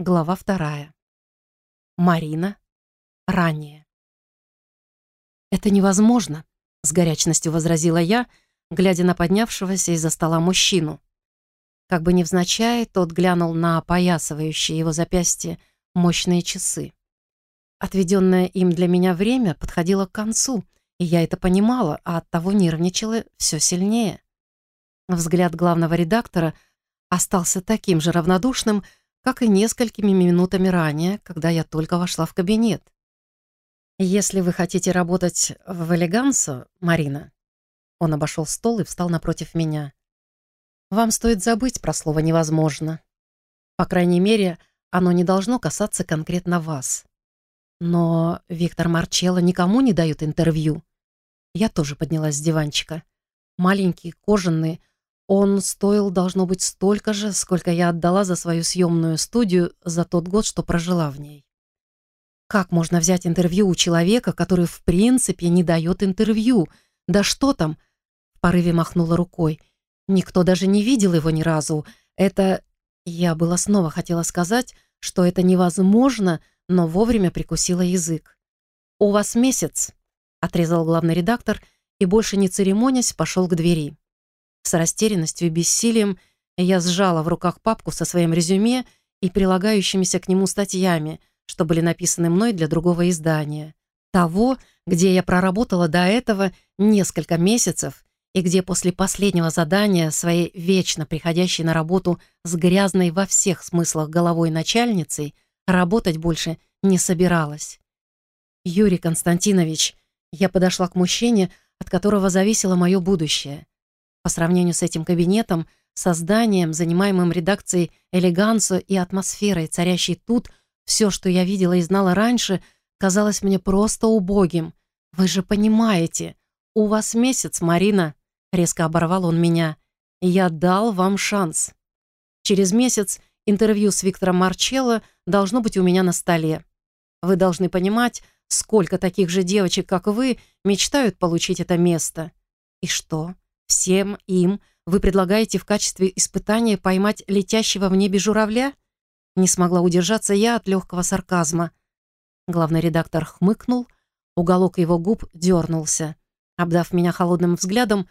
Глава вторая. Марина. Ранее. «Это невозможно», — с горячностью возразила я, глядя на поднявшегося из-за стола мужчину. Как бы невзначай, тот глянул на опоясывающие его запястье мощные часы. Отведенное им для меня время подходило к концу, и я это понимала, а оттого нервничала все сильнее. Взгляд главного редактора остался таким же равнодушным, как и несколькими минутами ранее, когда я только вошла в кабинет. «Если вы хотите работать в элегансо, Марина...» Он обошел стол и встал напротив меня. «Вам стоит забыть про слово «невозможно». По крайней мере, оно не должно касаться конкретно вас. Но Виктор Марчелло никому не дает интервью. Я тоже поднялась с диванчика. Маленький, кожаный, он стоил, должно быть, столько же, сколько я отдала за свою съемную студию за тот год, что прожила в ней. Как можно взять интервью у человека, который в принципе не дает интервью? Да что там? В порыве махнула рукой. Никто даже не видел его ни разу. Это... Я была снова хотела сказать, что это невозможно, но вовремя прикусила язык. «У вас месяц», — отрезал главный редактор и, больше не церемонясь, пошел к двери. С растерянностью и бессилием я сжала в руках папку со своим резюме и прилагающимися к нему статьями, что были написаны мной для другого издания. Того, где я проработала до этого несколько месяцев и где после последнего задания своей вечно приходящей на работу с грязной во всех смыслах головой начальницей работать больше не собиралась. Юрий Константинович, я подошла к мужчине, от которого зависело мое будущее. По сравнению с этим кабинетом, созданием, занимаемым редакцией «Элегансо» и атмосферой, царящей тут, все, что я видела и знала раньше, казалось мне просто убогим. «Вы же понимаете, у вас месяц, Марина», — резко оборвал он меня. «Я дал вам шанс. Через месяц интервью с Виктором Марчелло должно быть у меня на столе. Вы должны понимать, сколько таких же девочек, как вы, мечтают получить это место. И что? Всем им вы предлагаете в качестве испытания поймать летящего в небе журавля? Не смогла удержаться я от легкого сарказма. Главный редактор хмыкнул, уголок его губ дернулся. Обдав меня холодным взглядом,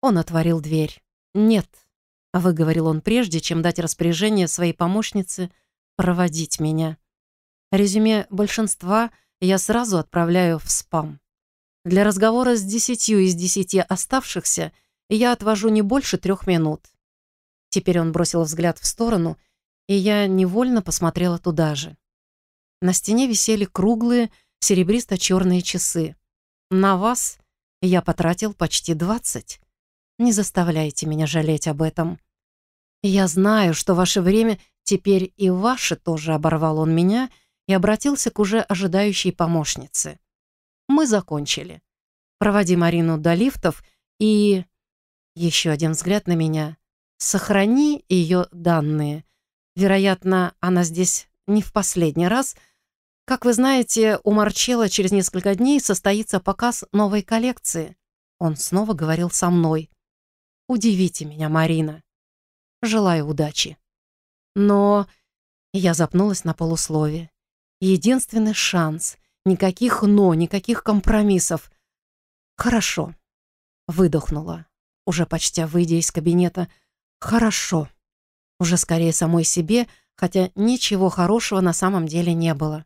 он отворил дверь. «Нет», — выговорил он прежде, чем дать распоряжение своей помощнице проводить меня. Резюме большинства я сразу отправляю в спам. Для разговора с десятью из десяти оставшихся — я отвожу не больше трех минут. Теперь он бросил взгляд в сторону, и я невольно посмотрела туда же. На стене висели круглые серебристо-черные часы. На вас я потратил почти двадцать. Не заставляйте меня жалеть об этом. Я знаю, что ваше время теперь и ваше тоже оборвал он меня и обратился к уже ожидающей помощнице. Мы закончили. Проводи Марину до лифтов и... Еще один взгляд на меня. Сохрани ее данные. Вероятно, она здесь не в последний раз. Как вы знаете, у Марчелла через несколько дней состоится показ новой коллекции. Он снова говорил со мной. Удивите меня, Марина. Желаю удачи. Но... Я запнулась на полуслове. Единственный шанс. Никаких «но», никаких компромиссов. Хорошо. Выдохнула уже почти выйдя из кабинета. «Хорошо». Уже скорее самой себе, хотя ничего хорошего на самом деле не было.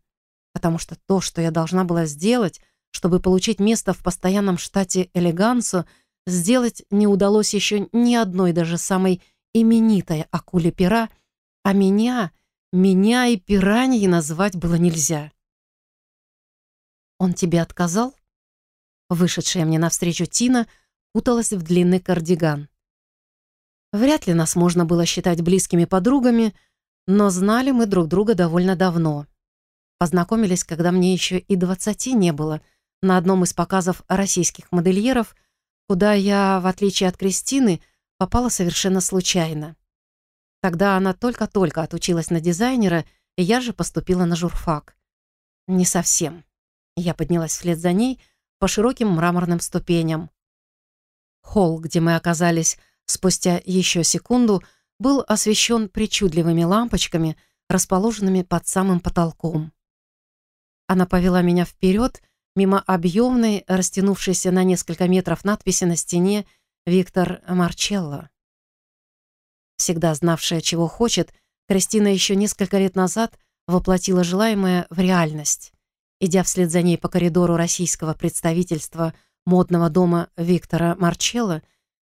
Потому что то, что я должна была сделать, чтобы получить место в постоянном штате Элегансо, сделать не удалось еще ни одной даже самой именитой акуле пера, а меня, меня и пираньей назвать было нельзя. «Он тебе отказал?» Вышедшая мне навстречу Тина куталась в длинный кардиган. Вряд ли нас можно было считать близкими подругами, но знали мы друг друга довольно давно. Познакомились, когда мне еще и двадцати не было, на одном из показов российских модельеров, куда я, в отличие от Кристины, попала совершенно случайно. Тогда она только-только отучилась на дизайнера, и я же поступила на журфак. Не совсем. Я поднялась вслед за ней по широким мраморным ступеням. Холл, где мы оказались спустя еще секунду, был освещен причудливыми лампочками, расположенными под самым потолком. Она повела меня вперед, мимо объемной, растянувшейся на несколько метров надписи на стене «Виктор Марчелло». Всегда знавшая, чего хочет, Кристина еще несколько лет назад воплотила желаемое в реальность. Идя вслед за ней по коридору российского представительства модного дома Виктора Марчелло,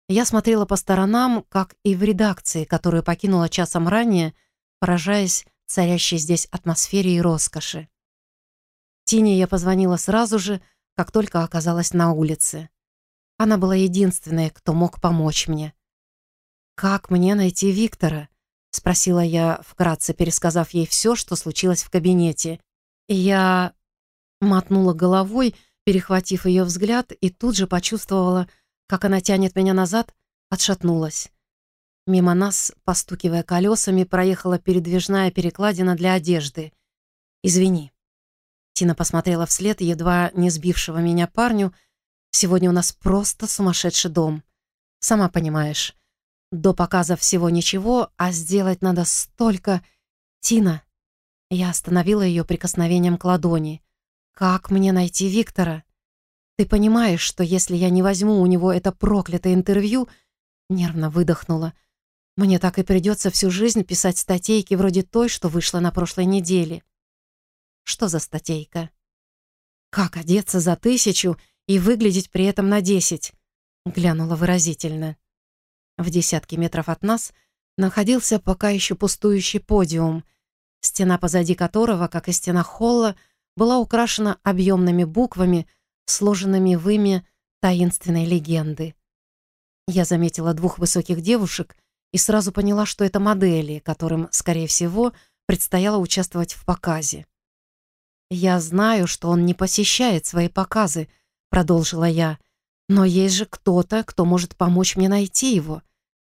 я смотрела по сторонам, как и в редакции, которую покинула часом ранее, поражаясь царящей здесь атмосфере и роскоши. Тине я позвонила сразу же, как только оказалась на улице. Она была единственной, кто мог помочь мне. «Как мне найти Виктора?» — спросила я, вкратце пересказав ей все, что случилось в кабинете. Я мотнула головой, перехватив ее взгляд, и тут же почувствовала, как она тянет меня назад, отшатнулась. Мимо нас, постукивая колесами, проехала передвижная перекладина для одежды. «Извини». Тина посмотрела вслед едва не сбившего меня парню. «Сегодня у нас просто сумасшедший дом. Сама понимаешь, до показа всего ничего, а сделать надо столько. Тина». Я остановила ее прикосновением к ладони. «Как мне найти Виктора? Ты понимаешь, что если я не возьму у него это проклятое интервью...» Нервно выдохнула. «Мне так и придется всю жизнь писать статейки вроде той, что вышла на прошлой неделе». «Что за статейка?» «Как одеться за тысячу и выглядеть при этом на десять?» Глянула выразительно. В десятке метров от нас находился пока еще пустующий подиум, стена позади которого, как и стена холла, была украшена объемными буквами, сложенными в имя таинственной легенды. Я заметила двух высоких девушек и сразу поняла, что это модели, которым, скорее всего, предстояло участвовать в показе. «Я знаю, что он не посещает свои показы», — продолжила я, «но есть же кто-то, кто может помочь мне найти его,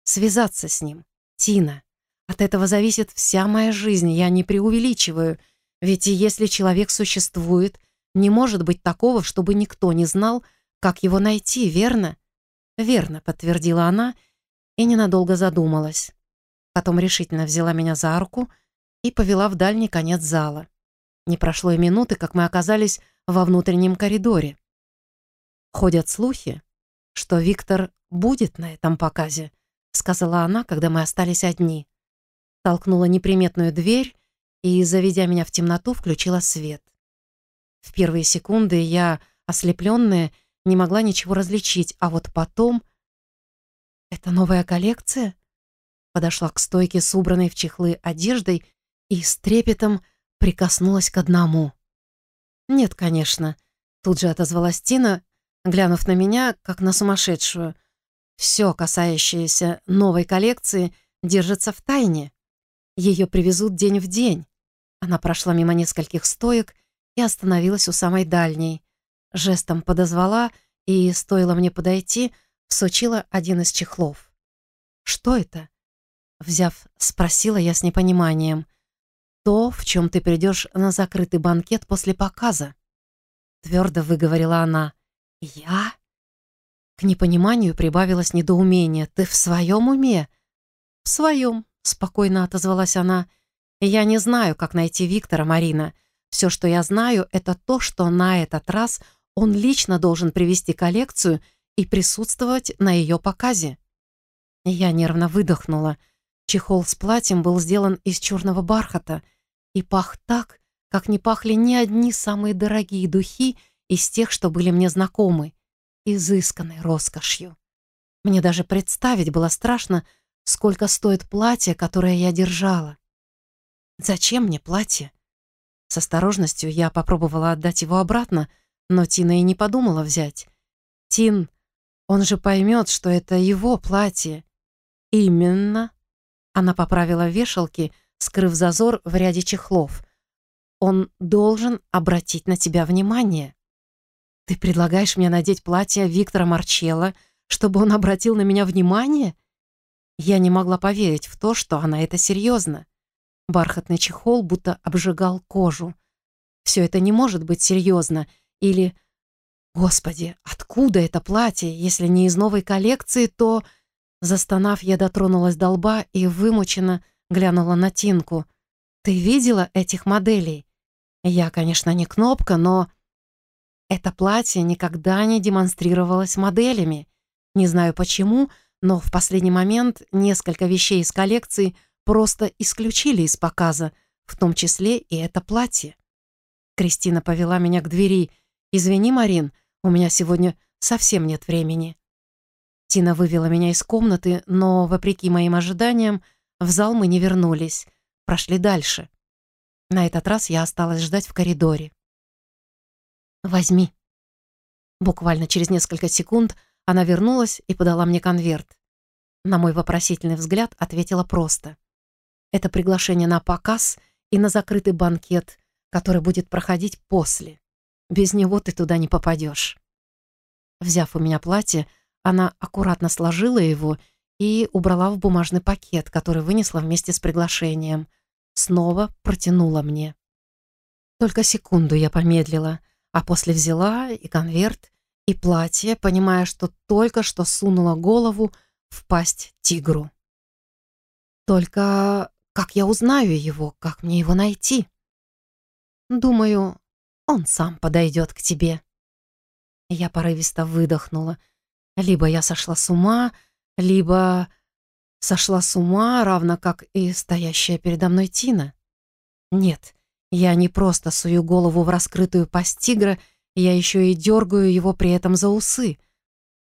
связаться с ним. Тина. От этого зависит вся моя жизнь, я не преувеличиваю, ведь если человек существует, не может быть такого, чтобы никто не знал, как его найти, верно? Верно, подтвердила она и ненадолго задумалась. Потом решительно взяла меня за руку и повела в дальний конец зала. Не прошло и минуты, как мы оказались во внутреннем коридоре. Ходят слухи, что Виктор будет на этом показе, сказала она, когда мы остались одни. Толкнула неприметную дверь и, заведя меня в темноту, включила свет. В первые секунды я, ослепленная, не могла ничего различить, а вот потом... «Это новая коллекция?» Подошла к стойке с убранной в чехлы одеждой и с трепетом прикоснулась к одному. «Нет, конечно», — тут же отозвалась Тина, глянув на меня, как на сумасшедшую. «Все, касающееся новой коллекции, держится в тайне. Ее привезут день в день. Она прошла мимо нескольких стоек и остановилась у самой дальней. Жестом подозвала и, стоило мне подойти, всучила один из чехлов. «Что это?» Взяв, спросила я с непониманием. «То, в чем ты придешь на закрытый банкет после показа», твердо выговорила она. «Я?» К непониманию прибавилось недоумение. «Ты в своем уме?» «В своем», — спокойно отозвалась она. Я не знаю, как найти Виктора, Марина. Все, что я знаю, это то, что на этот раз он лично должен привести коллекцию и присутствовать на ее показе. Я нервно выдохнула. Чехол с платьем был сделан из черного бархата и пах так, как не пахли ни одни самые дорогие духи из тех, что были мне знакомы, изысканной роскошью. Мне даже представить было страшно, сколько стоит платье, которое я держала. Зачем мне платье? С осторожностью я попробовала отдать его обратно, но Тина и не подумала взять. Тин, он же поймет, что это его платье. Именно. Она поправила вешалки, скрыв зазор в ряде чехлов. Он должен обратить на тебя внимание. Ты предлагаешь мне надеть платье Виктора Марчелла, чтобы он обратил на меня внимание? Я не могла поверить в то, что она это серьезно. Бархатный чехол будто обжигал кожу. Все это не может быть серьезно. Или... Господи, откуда это платье? Если не из новой коллекции, то... Застонав, я дотронулась до лба и вымученно глянула на Тинку. Ты видела этих моделей? Я, конечно, не кнопка, но... Это платье никогда не демонстрировалось моделями. Не знаю почему, но в последний момент несколько вещей из коллекции просто исключили из показа, в том числе и это платье. Кристина повела меня к двери. «Извини, Марин, у меня сегодня совсем нет времени». Тина вывела меня из комнаты, но, вопреки моим ожиданиям, в зал мы не вернулись, прошли дальше. На этот раз я осталась ждать в коридоре. «Возьми». Буквально через несколько секунд она вернулась и подала мне конверт. На мой вопросительный взгляд ответила просто. «Это приглашение на показ и на закрытый банкет, который будет проходить после. Без него ты туда не попадешь». Взяв у меня платье, она аккуратно сложила его и убрала в бумажный пакет, который вынесла вместе с приглашением — снова протянула мне. Только секунду я помедлила, а после взяла и конверт, и платье, понимая, что только что сунула голову в пасть тигру. Только как я узнаю его, как мне его найти? Думаю, он сам подойдет к тебе. Я порывисто выдохнула. Либо я сошла с ума, либо Сошла с ума, равно как и стоящая передо мной Тина. Нет, я не просто сую голову в раскрытую пасть тигра, я еще и дергаю его при этом за усы.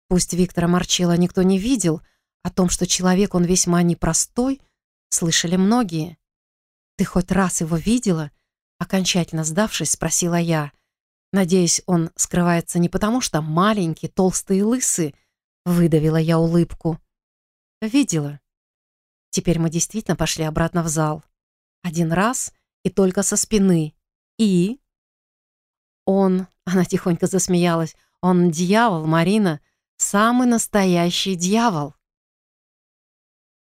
Пусть Виктора Марчелла никто не видел, о том, что человек он весьма непростой, слышали многие. «Ты хоть раз его видела?» Окончательно сдавшись, спросила я. Надеюсь, он скрывается не потому, что маленький, толстый и лысый. Выдавила я улыбку. Видела. Теперь мы действительно пошли обратно в зал. Один раз и только со спины. И... Он... Она тихонько засмеялась. Он дьявол, Марина. Самый настоящий дьявол.